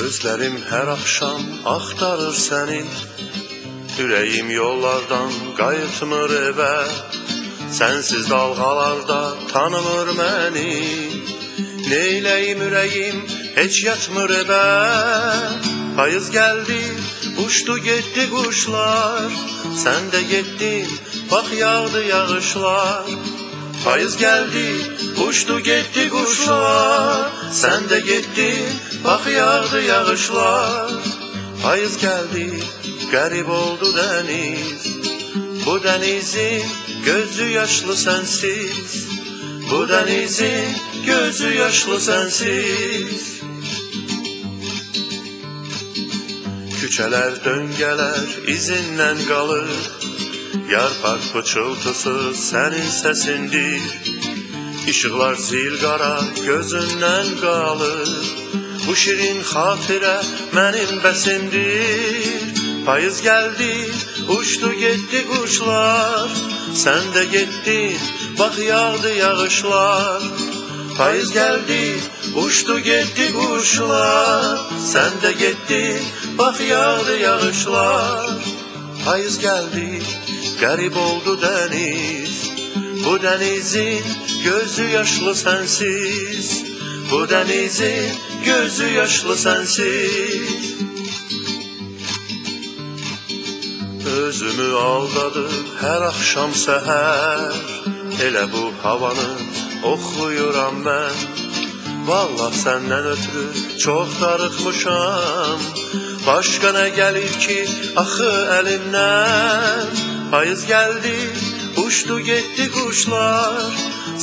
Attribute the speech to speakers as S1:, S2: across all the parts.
S1: Gözlərim hər axşam axtarır səni Ürəyim yollardan qayıtmır evə. Sənsiz dalğalarda tanımır məni. Neyləyim ürəyim heç yatmır evə. Payız gəldi, uçdu getdi quşlar. Sən də getdin, bax yağdı yağışlar Payız gəldi, uçdu getdi quşlar Sən də getdin, bax yağdı yağışlar. Payız gəldi, qərib oldu dəniz Bu dənizin gözü yaşlı sənsiz Bu dənizin gözü yaşlı sənsiz Küçələr döngələr izindən qalır Yarpaq pıçıltısı sənin səsindir İşıqlar zil qara gözündən qalır. Bu şirin xatirə mənim bəsimdir. Payız gəldi, uçdu getdi quşlar. Sən də getdin, bax yağdı yağışlar. Payız gəldi, uçdu getdi quşlar. Sən də getdin, bax yağdı yağışlar. Payız gəldi, qərib oldu dəniz Bu dənizin gözü yaşlı sənsiz Bu dənizin gözü yaşlı sənsiz Özümü aldadıb hər axşam səhər Elə bu havanı oxuyuram mən Vallah səndən ötürü çox darıxmışam Başqa nə gəlir ki, axı əlimdən Payız gəldi, uçdu getdi quşlar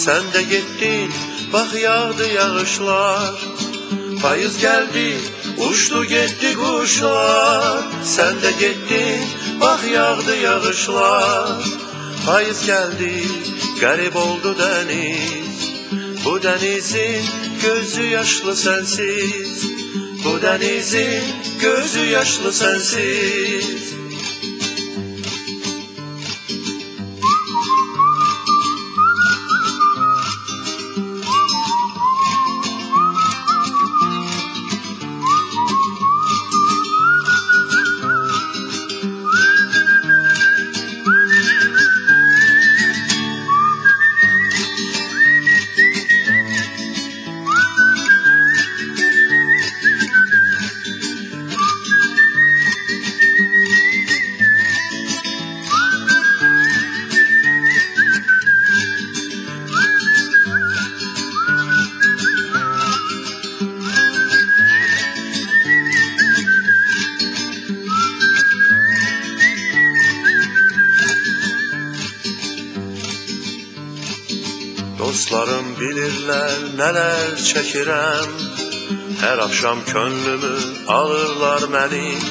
S1: Sən də getdin, bax yağdı yağışlar. Payız gəldi, uçdu getdi quşlar Sən də getdin, bax yağdı yağışlar. Payız gəldi, qərib oldu dəniz Bu dənizin gözü yaşlı sənsiz Bu dənizin gözü yaşlı sənsiz Dostlarım bilirlər nələr çəkirəm Hər axşam könlümü alırlar mənim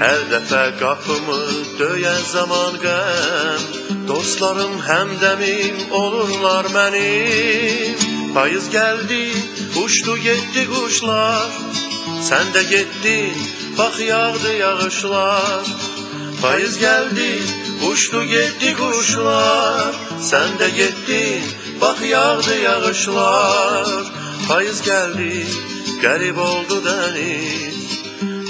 S1: Hər dəfə qapımı döyən zaman qəm. Dostlarım həmdəmim olurlar mənim Payız gəldi, uçdu getdi quşlar. Sən də getdin, bax yağdı yağışlar. Payız gəldi, uçdu getdi quşlar. Sən də getdin, bax yağdı yağışlar. Payız gəldi, qərib oldu dəniz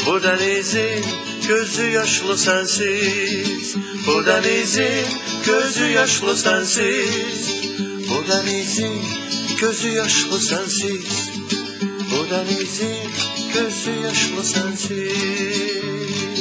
S1: Bu dənizin gözü yaşlı sənsiz Bu dənizin gözü yaşlı sənsiz Bu dənizin gözü yaşlı sənsiz Bu dənizin gözü yaşlı sənsiz